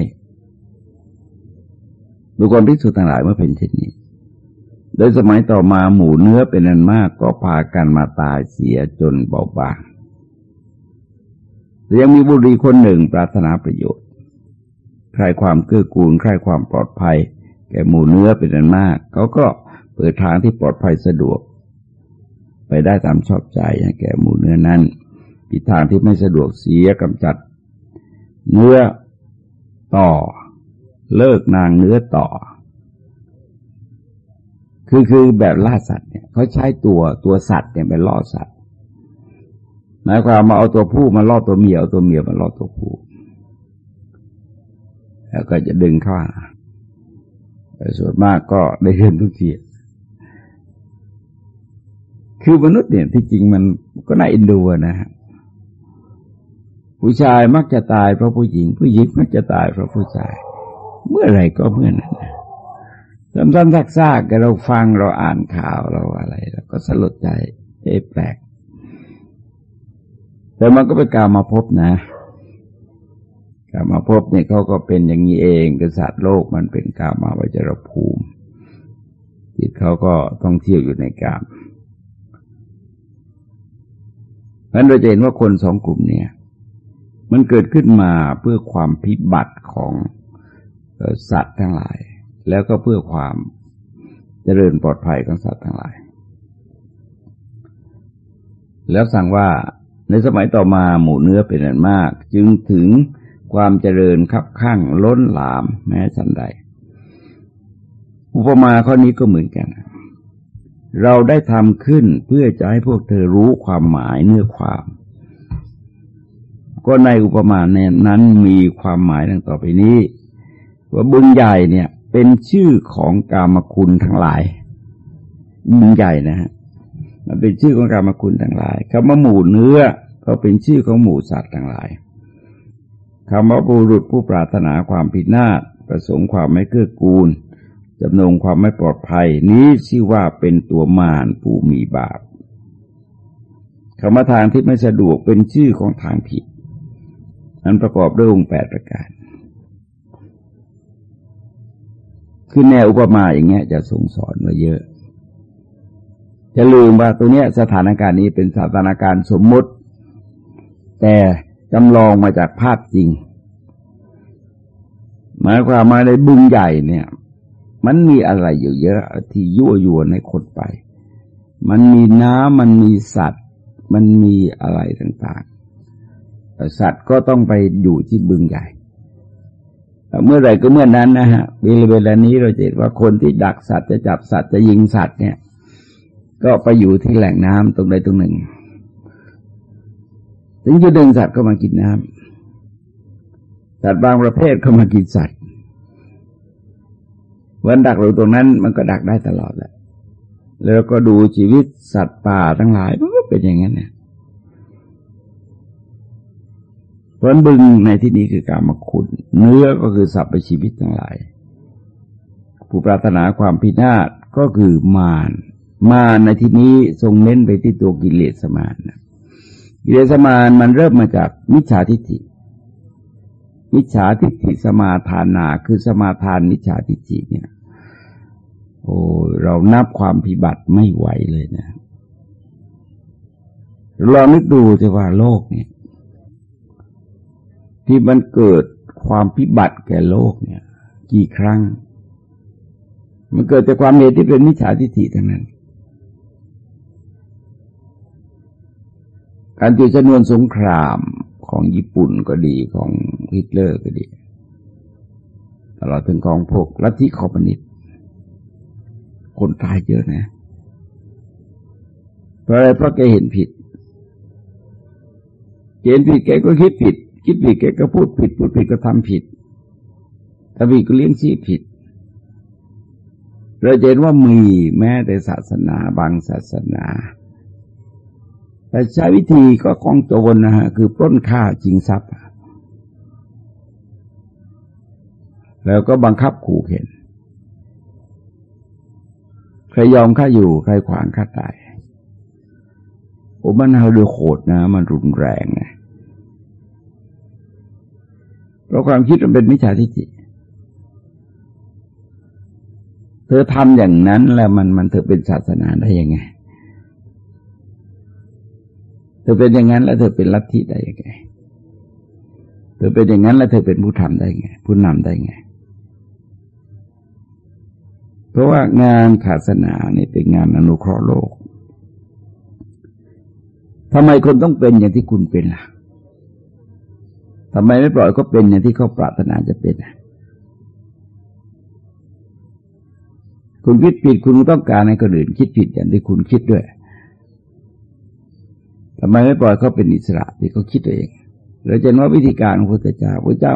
ดูกรพิสูจน์ต่างหลายเมื่อเป็นเช่นนี้ โดยสมัยต่อมาหมู่เนื้อเป็นอันมากก็พากันมาตายเสียจนเบาบางแต่ยังมีบุรีคนหนึ่งปรารถนาประโยชน์ ใครความเกื้อกูล ใครความปลอดภัย แก่หมู่เนื้อเป็นอันมาก เขาก็เปิดทางที่ปลอดภัยสะดวก ไปได้ตามชอบใจแก่หมูเนื้อนั้นปิดทางที่ไม่สะดวกเสียกำจัด เนื้อต่อ เลิกนางเนื้อต่อ คือคือแบบล่าสัตว์เนี่ยเขาใช้ตัวตัวสัตว์เนี่ยไปล่อสัตว์หมายความมาเอาตัวผู้มาล่อตัวเมียเอาตัวเมียมาล่อตัวผู้แล้วก็จะดึงเข้าส่วนมากก็ได้เห็นทุกที คือมนุษย์เนี่ยที่จริงมันก็น่าอินดูนะฮะผู้ชายมักจะตายเพราะผู้หญิง ผู้หญิงมักจะตายเพราะผู้ชาย เมื่อไรก็เมื่อนั้นซ้ำๆซากๆเราฟังเราอ่านข่าวเราอะไรเราก็สลดใจเอแปลก แต่มันก็เป็นการมาพบนะการมาพบเนี่ยเขาก็เป็นอย่างนี้เองกษัตริย์โลกมันเป็นกามาวจรภูมิจิตเขาก็ต้องเที่ยวอยู่ในกามเพราะ นั้นเราจะเห็นว่าคนสองกลุ่มเนี่ย มันเกิดขึ้นมาเพื่อความพิบัติของสัตว์ทั้งหลาย แล้วก็เพื่อความเจริญปลอดภัยของสัตว์ทั้งหลาย แล้วสั่งว่าในสมัยต่อมาหมู่เนื้อเป็นอันมาก จึงถึงความเจริญขับข้างล้นหลามแม้สันใด อุปมาข้อนี้ก็เหมือนกัน เราได้ทำขึ้นเพื่อจะให้พวกเธอรู้ความหมายเนื้อความ ก็ในอุปมานั้นมีความหมายดังต่อไปนี้ ว่าบุญใหญ่เนี่ยเป็นชื่อของกามคุณทั้งหลาย บุญใหญ่นะฮะมันเป็นชื่อของกามคุณทั้งหลายคำว่าหมู่เนื้อก็เป็นชื่อของหมู่สัตว์ทั้งหลายคำว่าบุรุษผู้ปรารถนาความผิดหน้าประสงค์ความไม่เกื้อกูล จำนงความไม่ปลอดภัย นี้ชื่อว่าเป็นตัวมารผู้มีบาปคำว่าทางที่ไม่สะดวกเป็นชื่อของทางผิด นั้นประกอบด้วยองค์แปดประการ คือแนวอุปมาอย่างเงี้ยจะส่งสอนมาเยอะจะลืมว่าตัวเนี้ยสถานการณ์นี้เป็นสถานการณ์สมมุติ แต่จำลองมาจากภาพจริง หมายความมาในบึงใหญ่เนี่ย มันมีอะไรอยู่เยอะที่ยั่วยวนให้คนไป มันมีน้ำมันมีสัตว์ มันมีอะไรต่างๆ สัตว์ก็ต้องไปอยู่ที่บึงใหญ่ เมื่อไรก็เมื่อนั้นนะฮะเวลานี้เราเห็นว่าคนที่ดักสัตว์จะจับสัตว์จะยิงสัตว์เนี่ย ก็ไปอยู่ที่แหล่งน้ำตรงใดตรงหนึ่ง ถึงจะดึงสัตว์ก็มากินน้ำสัตว์บางประเภทก็มากินสัตว์ วันดักอยู่ตรงนั้นมันก็ดักได้ตลอดแหละแล้วก็ดูชีวิตสัตว์ป่าทั้งหลายมันก็เป็นอย่างนั้นเนี่ยเพราะบึงในที่นี้คือการมาขุดเนื้อก็คือสัตว์ชีวิตทั้งหลาย ผู้ปรารถนาความพินาศก็คือมารมารในที่นี้ทรงเน้นไปที่ตัวกิเลสมารนะกิเลสมารมันเริ่มมาจากมิจฉาทิฏฐิ มิจฉาทิฏฐิสมาทานาคือสมาทานมิจฉาทิฏฐิเนี่ย โอ้เรานับความพิบัติไม่ไหวเลยนะลองนึกดูจะว่าโลกเนี่ย ที่มันเกิดความพิบัติแก่โลกเนี่ย กี่ครั้ง มันเกิดจากความเหตุที่เป็นมิจฉาทิฏฐิทั้งนั้น การจุดจำนวนสงคราม ของญี่ปุ่นก็ดีของฮิตเลอร์ก็ดีตลอดถึงของพวกลัทธิคอมมิวนิสต์คนตายเยอะนะเพราะอะไรเพราะแกเห็นผิดเห็นผิดแกก็คิดผิด คิดผิดแกก็พูดผิด พูดผิดก็ทำผิดทำผิดก็เลี้ยงชีพผิดเราเห็นว่ามีแม้แต่ศาสนาบางศาสนา แต่ใช้วิธีก็คองโจรนะฮะคือปล้นฆ่าจริงทรัพย์ แล้วก็บังคับขู่เข็นใครยอมข้าอยู่ใครขวางข้าตายโอ้มันเอาดูโหดนะ มันรุนแรงนะเพราะความคิดมันเป็นมิจฉาทิฏฐิเธอทำอย่างนั้นแล้วมันมันเธอเป็นศาสนาได้ยังไง ธอเป็นอย่างนั้นแล้วเธอเป็นลัทธิได้ยังไง เธอเป็นอย่างนั้นแล้วเธอเป็นผู้ทำได้ไง ผู้นำได้ไง เพราะว่างานศาสนาเนี่เป็นงานอนุเคราะห์โลกทำไมคนต้องเป็นอย่างที่คุณเป็นล่ะทำไมไม่ปล่อยก็เป็นอย่างที่เขาปรารถนาจะเป็น คุณคิดผิดคุณต้องการให้คนอื่นคิดผิดอย่างที่คุณคิดด้วย ไมไม่ปล่อยเขาเป็นอิสระที่เขาคิดเองเราจะว่าวิธีการของพระพุทธเจ้าพระเจ้า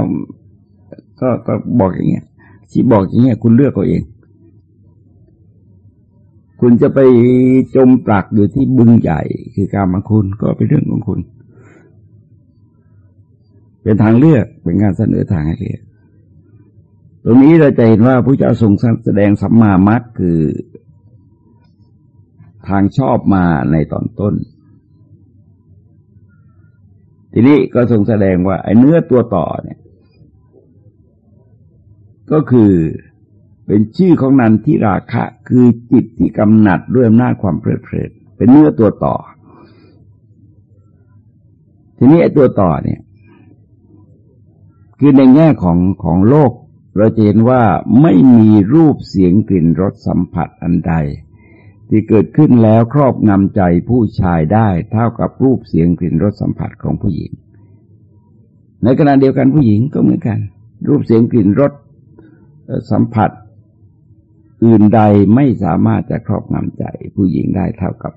ก็ก็บอกอย่างเงี้ยที่บอกอย่างเงี้ยคุณเลือกเอาเอง คุณจะไปจมปลักอยู่ที่บึงใหญ่คือการมาคุณก็เป็นเรื่องของคุณ เป็นทางเลือกเป็นการเสนอทางให้เลือกตรงนี้เราจะเห็นว่าพระเจ้าทรงแสดงสัมมามัคคือ ทางชอบมาในตอนต้น ทีนี้ก็ทรงแสดงว่า ไอ้เนื้อตัวต่อเนี่ย ก็คือเป็นชื่อของนันทิราคะ คือจิตที่กำหนัดด้วยอำนาจความเพลิดเพลินเป็นเนื้อตัวต่อ ทีนี้ไอ้ตัวต่อเนี่ย คือในแง่ของของโลก เราจะเห็นว่าไม่มีรูปเสียงกลิ่นรสสัมผัสอันใด ที่เกิดขึ้นแล้วครอบงำใจผู้ชายได้เท่ากับรูปเสียงกลิ่นรสสัมผัสของผู้หญิง ในขณะเดียวกันผู้หญิงก็เหมือนกัน รูปเสียงกลิ่นรสสัมผัส อื่นใดไม่สามารถจะครอบงำใจ ผู้หญิงได้เท่ากับ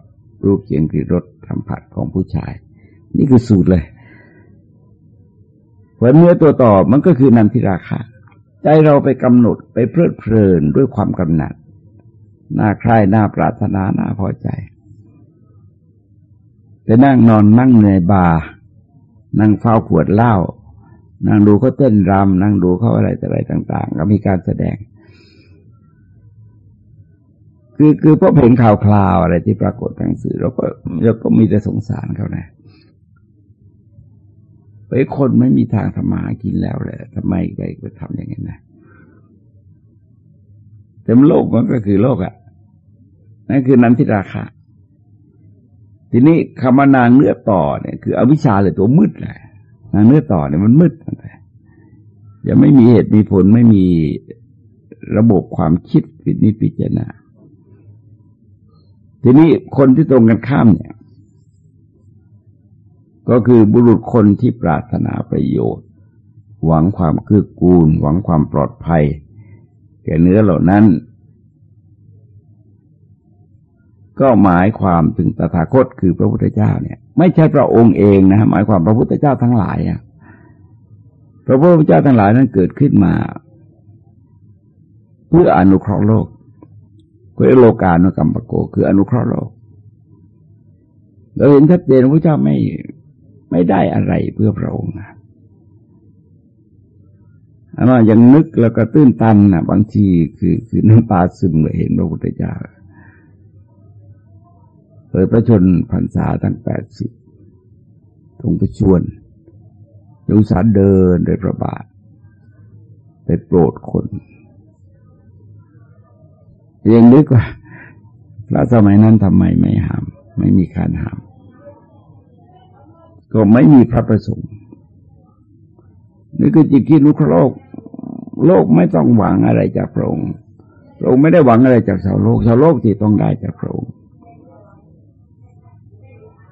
รูปเสียงกลิ่นรสสัมผัสของผู้ชาย นี่คือสูตรเลยเพราะเนื้อตัวต่อมันก็คือนันทิราคาใจเราไปกำหนดไปเพลิดเพลินด้วยความกำหนัด น่าใคร่น่าปรารถนาน่าพอใจไปนั่งนอนนั่งเหนื่อยบานั่งเฝ้าขวดเหล้านั่งดูเขาเต้นรำนั่งดูเขาอะไรแต่อะไรต่าง ๆ ก็มีการแสดง คือคือพอเห็นข่าวคลาวอะไรที่ปรากฏทางสื่อเราก็เราก็มีแต่สงสารเขานะไอ้คนไม่มีทางทำมาหากินแล้วแหละทำไมไปไปทำอย่างนั้นนะ แต่โลกมันก็คือโลกอะ่ะนั่นคือนันทิราคาทีนี้คำว่านางเนื้อต่อเนี่ยคืออวิชชาเลยตัวมืดแหละนางเนื้อต่อเนี่ยมันมืดอะไรยังไม่มีเหตุมีผลไม่มีระบบความคิดปิดนิพิจารณาทีนี้คนที่ตรงกันข้ามเนี่ย ก็คือบุรุษคนที่ปรารถนาประโยชน์ หวังความคืบกูล หวังความปลอดภัย แก่เนื้อเหล่านั้น ก็หมายความถึงตถาคตคือพระพุทธเจ้าเนี่ย ไม่ใช่พระองค์เองนะหมายความพระพุทธเจ้าทั้งหลายอะพระพุทธเจ้าทั้งหลายนั้นเกิดขึ้นมา เพื่ออนุเคราะห์โลกเพื่อโลกานุกรรมปโก คืออนุเคราะห์โลกเราเห็นชัดเจนพระเจ้าไม่ไม่ได้อะไรเพื่อพระองค์นะ อันว่ายังนึกแล้วก็ตื้นตันนะบางทีคือคือน้ำตาซึมเมื่อเห็นพระพุทธเจ้าเปิดประชนพรรษาตั้งแปดสิบทงประชวนยุสาเดินโดยประบาท ไปโปรดคนยังนึกว่าแล้วสมัยนั้นทำไมไม่ห้าม ไม่มีการห้าม ก็ไม่มีพระประสงค์นี่คือจิตคิดรู้โลก โลกไม่ต้องหวังอะไรจากพระองค์พระองค์ไม่ได้หวังอะไรจากชาวโลก ชาวโลกที่ต้องได้จากพระองค์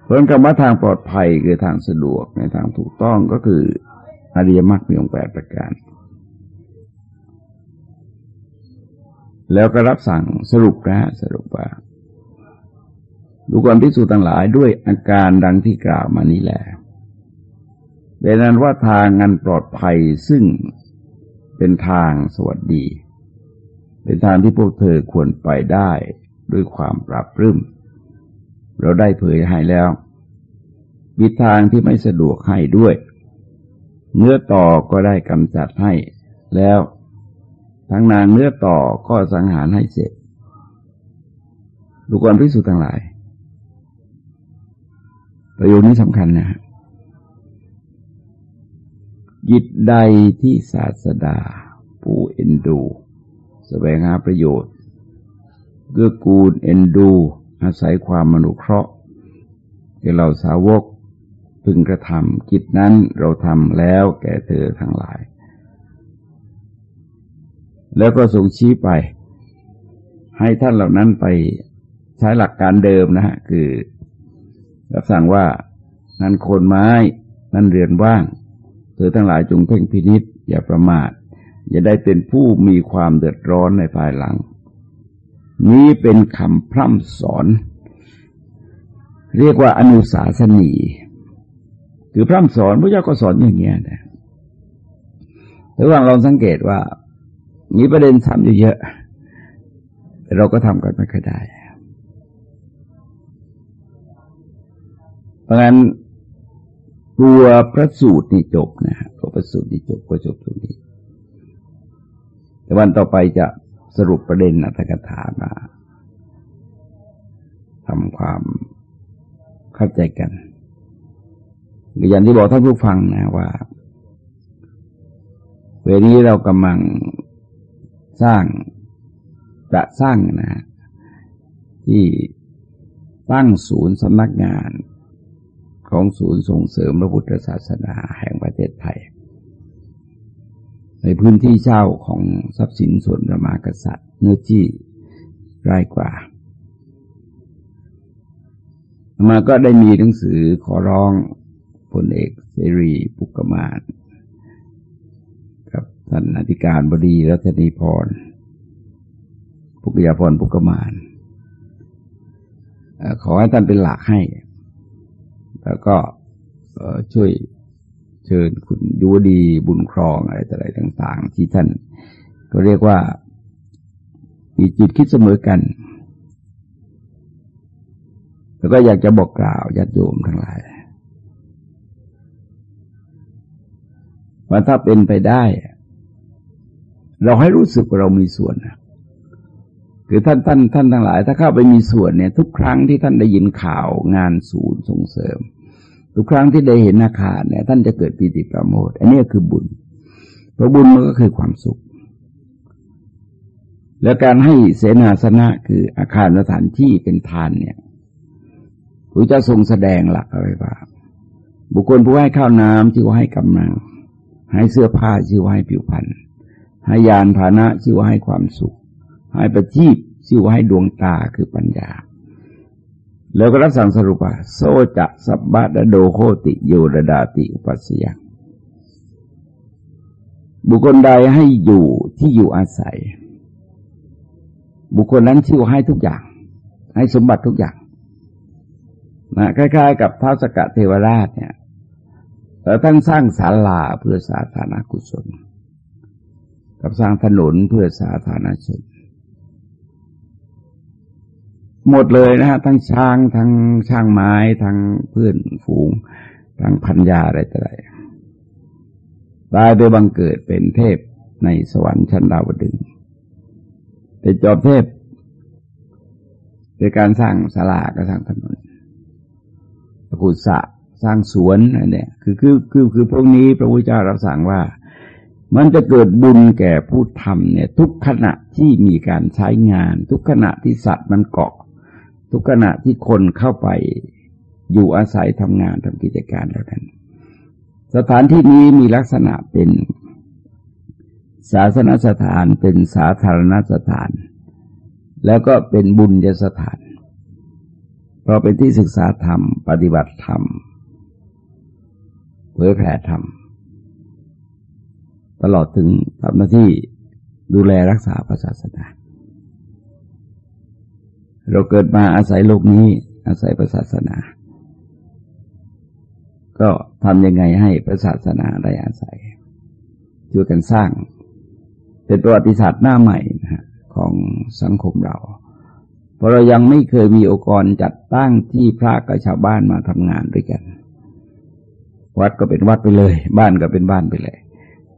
เพราะคำว่าทางปลอดภัยคือทางสะดวกในทางถูกต้องก็คืออริยมรรคมีองค์แปดประการ แล้วก็รับสั่งสรุปนะสรุปว่าดูความพิสูจน์ต่างหลายด้วยอาการดังที่กล่าวมานี้แหละเป็นนั้นว่าทางงานปลอดภัยซึ่ง เป็นทางสวัสดี เป็นทางที่พวกเธอควรไปได้ด้วยความปรับรื้มเราได้เผยให้แล้วมีทางที่ไม่สะดวกให้ด้วยเนื้อต่อก็ได้กำจัดให้แล้ว ทั้งนางเนื้อต่อก็สังหารให้เสร็จดูความพิสูจน์ต่างหลาย ประโยชน์นี้สำคัญนะ ยิตใดที่ศาสดา ผู้เอ็นดูสแสวงหาประโยชน์เกื้อกูลเอ็นดู อาศัยความมนุเคราะห์แก่เราสาวกพึงกระทำกิจนั้นเราทำแล้วแก่เธอทั้งหลาย แล้วก็ส่งชี้ไป ให้ท่านเหล่านั้นไปใช้หลักการเดิมนะฮะ คือ รับสั่งว่า นั่นโคนไม้ นั่นเรือนว่าง เธอทั้งหลายจงเพ่งพินิษอย่าประมาท อย่าได้เป็นผู้มีความเดือดร้อนในภายหลัง นี้เป็นคำพร่ำสอน เรียกว่าอนุสาสนีคือพร่ำสอนพระเจ้าก็สอนอย่างเงี้ยนะระหว่างเราสังเกตว่า มีประเด็นทำอยู่เยอะแต่เราก็ทำกันไม่ค่อยได้ เพราะงั้น ตัวพระสูตรนี่จบนะตัวพระสูตรนี่จบก็จบตรงนี้ แต่วันต่อไปจะสรุปประเด็นอัตถกถามาทำความเข้าใจกันอย่างที่บอกท่านผู้ฟังนะว่า เวลนี้เรากำลังสร้างจะสร้างนะ ที่ตั้งศูนย์สำนักงาน ของศูนย์ส่งเสริมพระพุทธศาสนาแห่งประเทศไทย ในพื้นที่เช่าของทรัพย์สินส่วนพระมากษัตริย์เนื้อที่ไร่กว่า มาก็ได้มีหนังสือขอร้องพลเอกเสรีปุกมานกับท่านอธิการบดีรัตนีพรปุกยาพรปุกมานขอให้ท่านเป็นหลักให้ แล้วก็ช่วยเชิญคุณยุวดีบุญครองอะไรต่ออะไรต่าง ๆ ที่ท่านก็เรียกว่า มีจิตคิดเสมอกัน แล้วก็อยากจะบอกกล่าวญาติโยมทั้งหลายว่าถ้าเป็นไปได้ เราให้รู้สึกว่าเรามีส่วน คือท่านท่านท่านทั้งหลาย ถ้าเข้าไปมีส่วนเนี่ย ทุกครั้งที่ท่านได้ยินข่าวงานศูนย์ส่งเสริม ทุกครั้งที่ได้เห็นอาคารเนี่ย ท่านจะเกิดปีติประโมทอันนี้คือบุญเพราะบุญมันก็คือความสุข แล้วการให้เสนาสนะคืออาคารสถานที่เป็นทานเนี่ยพระเจ้าทรงแสดงหลักอะไรบ้างบุคคลผู้ให้ข้าวน้ำชื่อว่าให้กำลังให้เสื้อผ้าชื่อว่าให้ผิวพรรณให้ยานพาหนะชื่อว่าให้ความสุข ให้ประทีปชื่อว่าให้ดวงตาคือปัญญา แล้วก็รับสั่งสรุปว่าโซจะสับบาดโดโคติโยรดาติอุปัสยังบุคคลใดให้อยู่ที่อยู่อาศัย บุคคลนั้นชื่อให้ทุกอย่าง ให้สมบัติทุกอย่างนะคล้ายๆ กับท้าวสกัดเทวราชเนี่ยแล้วท่านสร้างศาลาเพื่อสาธารณกุศล กับสร้างถนนเพื่อสาธารณชน หมดเลยนะฮะทั้งช้างทั้งช้างไม้ทั้งเพื่อนฝูงทั้งพันยาอะไรต่ออะไรตายไปบังเกิดเป็นเทพในสวรรค์ชั้นดาวดึงเป็นจอบเทพในการสร้างศาลาก็สร้างถนนกุศะสร้างสวนอะไรเนี่ยคือคือคือคือพวกนี้พระพุทธเจ้ารับสั่งว่า มันจะเกิดบุญแก่ผู้ทำเนี่ย ทุกขณะที่มีการใช้งาน ทุกขณะที่สัตว์มันเกาะ ทุกขณะที่คนเข้าไปอยู่อาศัยทำงานทำกิจการแล้วนั้น สถานที่นี้มีลักษณะเป็นศาสนสถานเป็นสาธารณสถาน แล้วก็เป็นบุญยสถาน เพราะเป็นที่ศึกษาธรรม ปฏิบัติธรรมเผยแผ่ธรรม ตลอดถึงทำหน้าที่ดูแลรักษาศาสนา เราเกิดมาอาศัยโลกนี้ อาศัยศาสนา ก็ทำยังไงให้ศาสนาได้อาศัยช่วยกันสร้าง เป็นประวัติศาสตร์หน้าใหม่นะของสังคมเรา เพราะเรายังไม่เคยมีองค์กรจัดตั้งที่พระกับชาวบ้านมาทำงานด้วยกัน วัดก็เป็นวัดไปเลย บ้านก็เป็นบ้านไปเลย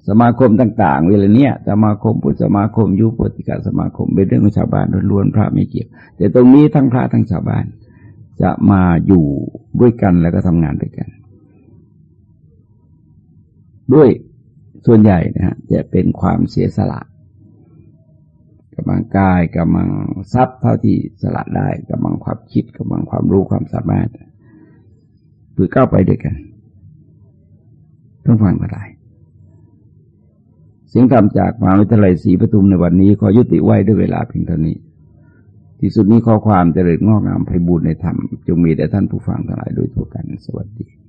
สมาคมต่าง ๆ เวลาเนี้ยสมาคมพุทธสมาคมยุปติกาสมาคมเป็นเรื่องของชาวบ้านล้วนพระไม่เกี่ยว แต่ตรงนี้ทั้งพระทั้งชาวบ้าน จะมาอยู่ด้วยกันแล้วก็ทำงานด้วยกัน ด้วยส่วนใหญ่นะฮะจะเป็นความเสียสละกำลังกายกำลังทรัพย์เท่าที่สละได้กำลังความคิดกำลังความรู้ความสามารถเพื่อก้าวไปด้วยกันต้องฟังอะไร สียงธรรมจากมหาวิทยาลัยศรีปทุมในวันนี้ขอยุติไว้ด้วยเวลาเพียงเท่านี้ ที่สุดนี้ข้อความเจริญงอกงามไพบูรณ์ในธรรมจงมีแด่ท่านผู้ฟังทั้งหลายโดยทั่วกันสวัสดี